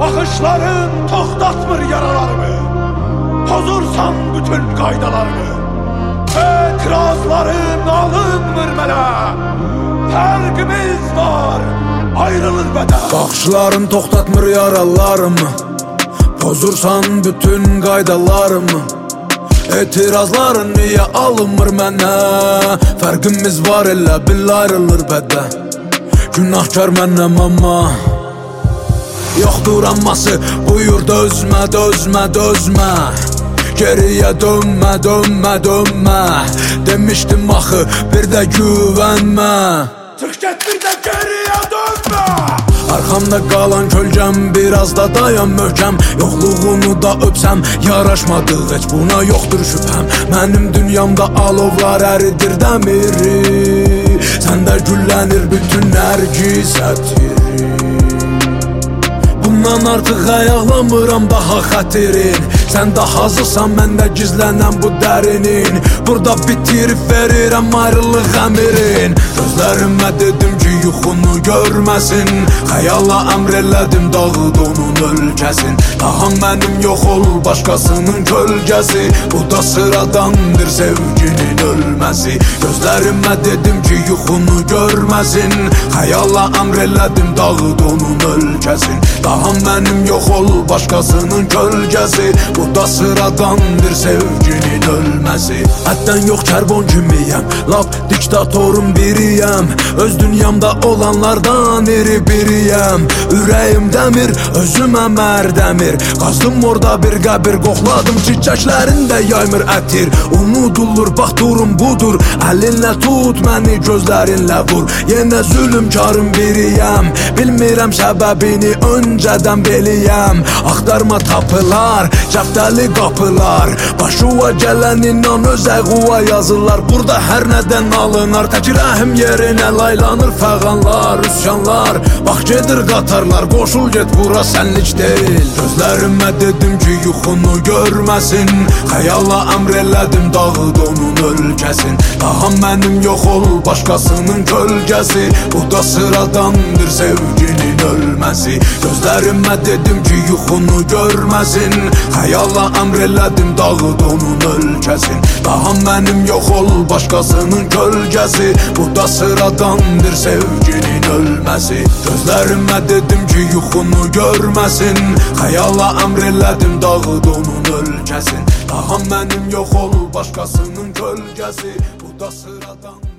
Baxışların toxtatmır yaralarımı. Pozursan bütün qaydalarımı. Etirazların alınmır mənə Fərqimiz var, ayrılır bədən Baxışların toxtatmır yaralarımı. Pozursan bütün qaydalarımı. Etirazların niyə alınmır mənə? Fərqimiz var elə bil ayrılır bədən Günahkar mənnəm amma Yoxdur amması Buyur dözmə, dözmə, dözmə. Geriyə dönmə, dönmə, dönmə. Demişdim axı bir də güvənmə. Çıx get bir də geriyə dönmə. Arxamda qalan kölgəm biraz da dayan möhkəm. Yoxluğunu da öpsəm yaraşmadı heç buna yoxdur şübhəm. Mənim dünyamda alovlar əridir dəmiri. Səndə güllənir bütün nərgiz ətiri Bundan artıq ayaqlamıram daha xətirin Sən də hazırsan məndə gizlənən bu dərinin. Burada bitirib verirəm ayrılıq əmirin. Gözlərimə dedim ki yuxunu görməsin. Xəyala əmr elədim dağıd onun ölkəsin. Daha mənim yox ol başqasının kölgəsi. Bu da sıradandır sevginin ölməsi. Gözlərimə dedim ki yuxunu görməsin. Xəyala əmr elədim dağıd onun ölkəsin. Daha mənim yox ol başqasının kölgəsi Bu da sıradandır sevginin ölməsi Həddən yox kərbon kimiyəm Lap diktatorun biriyəm Öz dünyamda olanlardan iri biriyəm Ürəyim dəmir, özümə mərdəmir Qazdım orada bir qəbir qoxladım Çiçəklərində yaymır ətir Unudulur, bax durum budur. Əlinlə tut məni, gözlərinlə vur. Yenə zülümkarın biriyəm Bilmirəm səbəbini öncədən beliyəm Axtarma tapılar, cəftəli qapılar. Başuva gələn inan öz əğuva yazırlar Burada hər nədən alınar Tək rəhim yerinə laylanır fəğanlar, üsyanlar. Bax gedir qatarlar, qoşul get bura sənlik deyil. Gözlərimə dedim ki yuxunu görməsin. Xəyala əmr elədim dağıd onun ölkəsin Daha mənim yox ol başqasının kölgəsi. Bu da sıradandır sevginin ölməsi Gözlərimə dedim ki yuxunu görməsin. Xəyala əmr elədim dağıd onun ölkəsin. Daha mənim yox ol başqasının kölgəsi. Bu da sıradandır sevginin ölməsi. Gözlərimə dedim ki yuxunu görməsin. Xəyala əmr elədim dağıd onun ölkəsin. Daha mənim yox ol başqasının kölgəsi. Bu da sıradandır